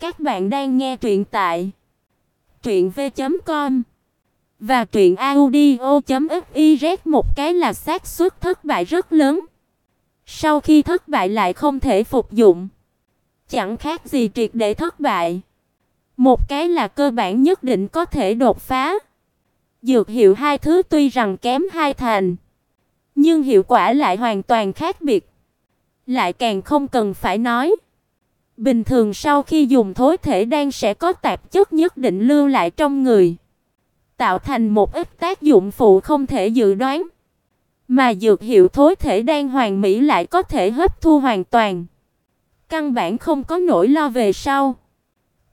Các bạn đang nghe truyện tại truyện v.com và truyện audio.fiz một cái là xác suất thất bại rất lớn. Sau khi thất bại lại không thể phục dụng, chẳng khác gì triệt để thất bại. Một cái là cơ bản nhất định có thể đột phá. Dược hiệu hai thứ tuy rằng kém hai thành, nhưng hiệu quả lại hoàn toàn khác biệt. Lại càng không cần phải nói. Bình thường sau khi dùng thối thể đan sẽ có tạp chất nhất định lưu lại trong người, tạo thành một ít tác dụng phụ không thể dự đoán. Mà dược hiệu thối thể đan hoàn mỹ lại có thể hấp thu hoàn toàn. Căn bản không có nỗi lo về sau.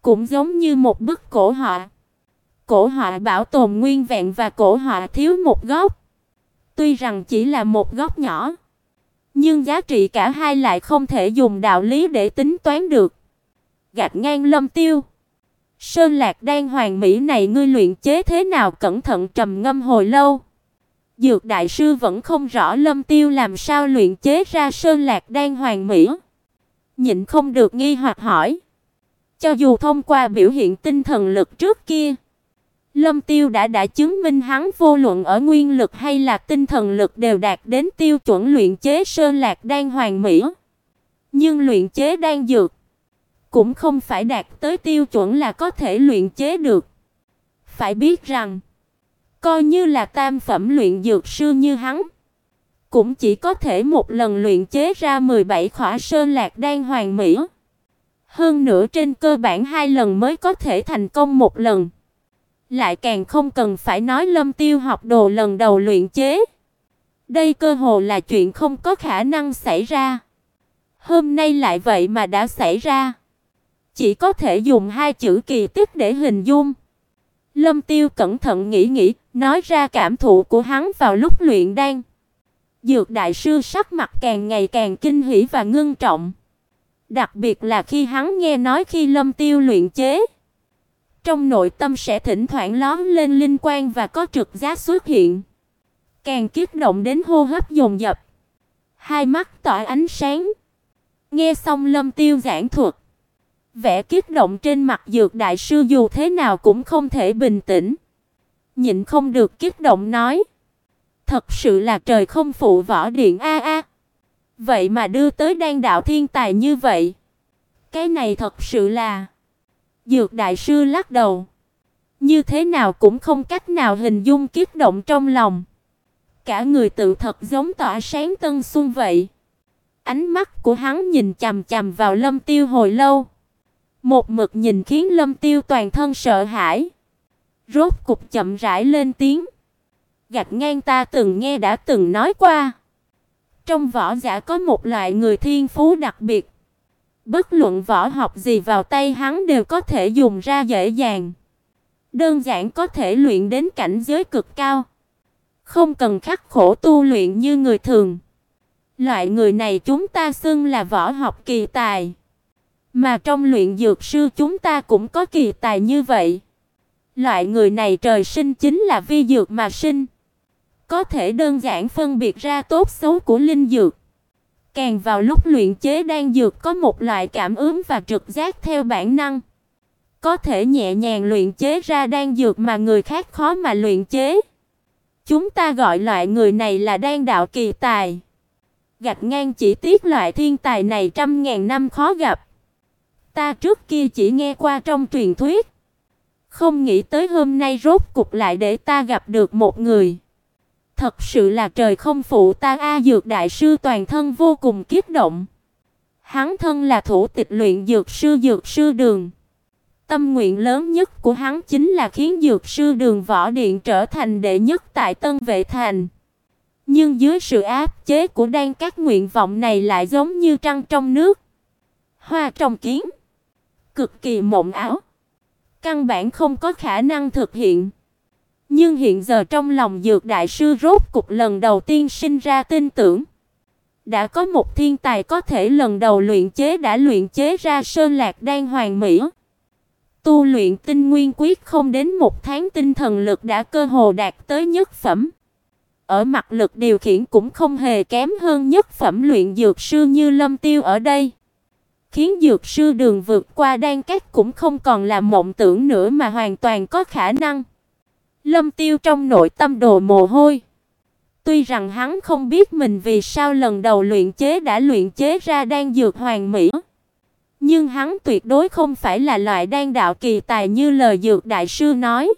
Cũng giống như một bức cổ họa. Cổ họa bảo tồn nguyên vẹn và cổ họa thiếu một góc. Tuy rằng chỉ là một góc nhỏ, nhưng giá trị cả hai lại không thể dùng đạo lý để tính toán được. Gạt ngang Lâm Tiêu. Sơn Lạc đang hoàng mỹ này ngươi luyện chế thế nào cẩn thận trầm ngâm hồi lâu. Dược đại sư vẫn không rõ Lâm Tiêu làm sao luyện chế ra Sơn Lạc đang hoàng mỹ. Nhịn không được nghi hoặc hỏi. Cho dù thông qua biểu hiện tinh thần lực trước kia, Lâm Tiêu đã đã chứng minh hắn vô luận ở nguyên lực hay là tinh thần lực đều đạt đến tiêu chuẩn luyện chế sơn lạc đan hoàn mỹ. Nhưng luyện chế đan dược cũng không phải đạt tới tiêu chuẩn là có thể luyện chế được. Phải biết rằng, coi như là tam phẩm luyện dược sư như hắn, cũng chỉ có thể một lần luyện chế ra 17 khỏa sơn lạc đan hoàn mỹ. Hơn nữa trên cơ bản hai lần mới có thể thành công một lần. Lại càng không cần phải nói Lâm Tiêu học đồ lần đầu luyện chế. Đây cơ hồ là chuyện không có khả năng xảy ra. Hôm nay lại vậy mà đã xảy ra. Chỉ có thể dùng hai chữ kỳ tích để hình dung. Lâm Tiêu cẩn thận nghĩ nghĩ, nói ra cảm thụ của hắn vào lúc luyện đan. Dược đại sư sắc mặt càng ngày càng kinh hỉ và ngưng trọng. Đặc biệt là khi hắn nghe nói khi Lâm Tiêu luyện chế, trong nội tâm sẽ thỉnh thoảng lóe lên linh quang và có trực giác xuất hiện. Càng kích động đến hô hấp dồn dập. Hai mắt tỏa ánh sáng. Nghe xong Lâm Tiêu giảng thuật, vẻ kích động trên mặt Dược đại sư dù thế nào cũng không thể bình tĩnh. Nhịn không được kích động nói: "Thật sự là trời không phụ võ điện a a." Vậy mà đưa tới đang đạo thiên tài như vậy. Cái này thật sự là Dược đại sư lắc đầu. Như thế nào cũng không cách nào hình dung kiếp động trong lòng. Cả người tự thật giống tỏa sáng tân xuân vậy. Ánh mắt của hắn nhìn chằm chằm vào Lâm Tiêu hồi lâu. Một mực nhìn khiến Lâm Tiêu toàn thân sợ hãi. Rốt cục chậm rãi lên tiếng. Gạch ngang ta từng nghe đã từng nói qua. Trong võ giả có một loại người thiên phú đặc biệt. Bất luận võ học gì vào tay hắn đều có thể dùng ra dễ dàng. Đơn giản có thể luyện đến cảnh giới cực cao. Không cần khắc khổ tu luyện như người thường. Loại người này chúng ta xưng là võ học kỳ tài. Mà trong luyện dược sư chúng ta cũng có kỳ tài như vậy. Loại người này trời sinh chính là vi dược mà sinh. Có thể đơn giản phân biệt ra tốt xấu của linh dược. Càng vào lúc luyện chế đan dược có một loại cảm ứng và trực giác theo bản năng. Có thể nhẹ nhàng luyện chế ra đan dược mà người khác khó mà luyện chế. Chúng ta gọi loại người này là đan đạo kỳ tài. Gạch ngang chỉ tiếc loại thiên tài này trăm ngàn năm khó gặp. Ta trước kia chỉ nghe qua trong truyền thuyết. Không nghĩ tới hôm nay rốt cục lại để ta gặp được một người. Thật sự là trời không phụ ta a dược đại sư toàn thân vô cùng kích động. Hắn thân là thủ tịch luyện dược sư dược sư đường. Tâm nguyện lớn nhất của hắn chính là khiến dược sư đường võ điện trở thành đệ nhất tại Tân Vệ Thành. Nhưng dưới sự áp chế của đan các nguyện vọng này lại giống như trăng trong nước, hoa trong kiến, cực kỳ mộng ảo, căn bản không có khả năng thực hiện. Nhưng hiện giờ trong lòng Dược đại sư rốt cục lần đầu tiên sinh ra tin tưởng. Đã có một thiên tài có thể lần đầu luyện chế đã luyện chế ra sơn lạc đan hoàn mỹ. Tu luyện tinh nguyên quyết không đến một tháng tinh thần lực đã cơ hồ đạt tới nhất phẩm. Ở mặt lực điều khiển cũng không hề kém hơn nhất phẩm luyện dược sư như Lâm Tiêu ở đây. khiến dược sư Đường vượt qua đan cát cũng không còn là mộng tưởng nữa mà hoàn toàn có khả năng. Lâm Tiêu trong nội tâm đồ mồ hôi. Tuy rằng hắn không biết mình vì sao lần đầu luyện chế đã luyện chế ra đan dược hoàn mỹ, nhưng hắn tuyệt đối không phải là loại đan đạo kỳ tài như lời dược đại sư nói.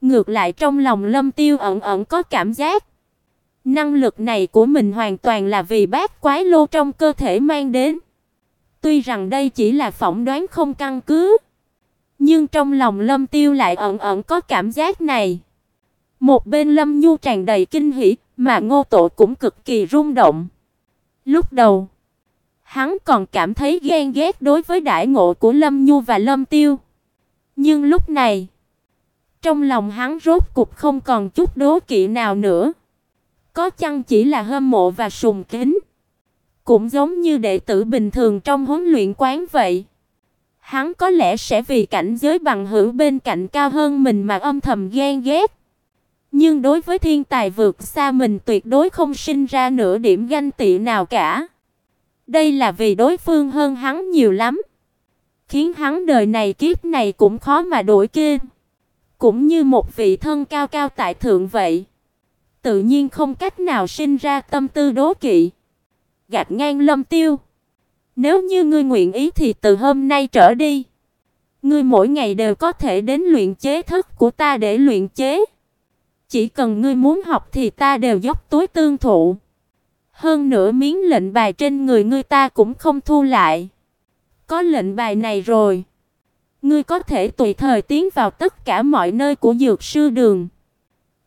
Ngược lại trong lòng Lâm Tiêu ẩn ẩn có cảm giác, năng lực này của mình hoàn toàn là vì bát quái lô trong cơ thể mang đến. Tuy rằng đây chỉ là phỏng đoán không căn cứ, nhưng trong lòng Lâm Tiêu lại ẩn ẩn có cảm giác này. Một bên Lâm Nhu tràn đầy kinh hỉ, mà Ngô Tổ cũng cực kỳ rung động. Lúc đầu, hắn còn cảm thấy ghen ghét đối với đại ngộ của Lâm Nhu và Lâm Tiêu. Nhưng lúc này, trong lòng hắn rốt cục không còn chút đố kỵ nào nữa. Có chăng chỉ là hâm mộ và sùng kính. Cũng giống như đệ tử bình thường trong huấn luyện quán vậy. Hắn có lẽ sẽ vì cảnh giới bằng hữu bên cạnh cao hơn mình mà âm thầm ghen ghét. Nhưng đối với thiên tài vượt xa mình tuyệt đối không sinh ra nửa điểm ganh tị nào cả. Đây là vì đối phương hơn hắn nhiều lắm, khiến hắn đời này kiếp này cũng khó mà đổi kịp. Cũng như một vị thân cao cao tại thượng vậy, tự nhiên không cách nào sinh ra tâm tư đố kỵ. Gạt ngang Lâm Tiêu, nếu như ngươi nguyện ý thì từ hôm nay trở đi, ngươi mỗi ngày đều có thể đến luyện chế thức của ta để luyện chế. Chỉ cần ngươi muốn học thì ta đều dốc túi tương thụ. Hơn nữa miếng lệnh bài trên người ngươi ta cũng không thu lại. Có lệnh bài này rồi, ngươi có thể tùy thời tiến vào tất cả mọi nơi của dược sư đường,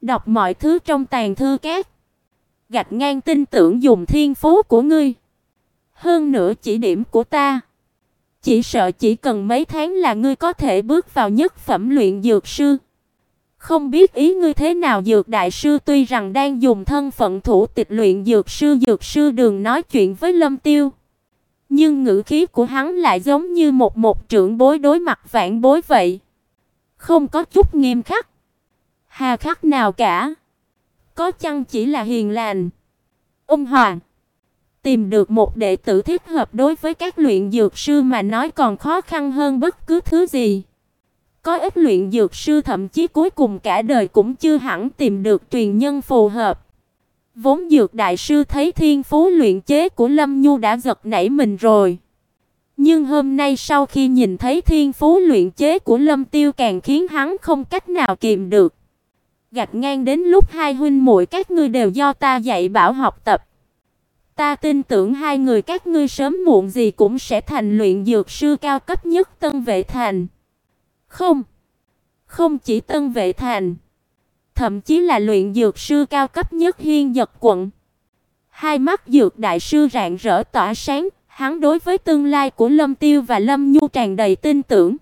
đọc mọi thứ trong tàn thư các, gạch ngang tin tưởng dùng thiên phú của ngươi. Hơn nữa chỉ điểm của ta, chỉ sợ chỉ cần mấy tháng là ngươi có thể bước vào nhất phẩm luyện dược sư. Không biết ý ngươi thế nào dược đại sư tuy rằng đang dùng thân phận thủ tịch luyện dược sư dược sư đường nói chuyện với Lâm Tiêu. Nhưng ngữ khí của hắn lại giống như một một trưởng bối đối mặt vạn bối vậy. Không có chút nghiêm khắc. Hà khắc nào cả. Có chăng chỉ là hiền lành. Ông Hoàng. Tìm được một đệ tử thích hợp đối với các luyện dược sư mà nói còn khó khăn hơn bất cứ thứ gì. Có ít luyện dược sư thậm chí cuối cùng cả đời cũng chưa hẳn tìm được truyền nhân phù hợp. Vốn dược đại sư thấy thiên phú luyện chế của Lâm Nhu đã giật nảy mình rồi. Nhưng hôm nay sau khi nhìn thấy thiên phú luyện chế của Lâm Tiêu càng khiến hắn không cách nào kìm được. Gạch ngang đến lúc hai huynh muội các ngươi đều do ta dạy bảo học tập. Ta tin tưởng hai người các ngươi sớm muộn gì cũng sẽ thành luyện dược sư cao cấp nhất Tân Vệ Thành. Không. Không chỉ Tân Vệ Thành, thậm chí là luyện dược sư cao cấp nhất Hiên Dật quận. Hai mắt dược đại sư rạng rỡ tỏa sáng, hắn đối với tương lai của Lâm Tiêu và Lâm Nhu tràn đầy tin tưởng.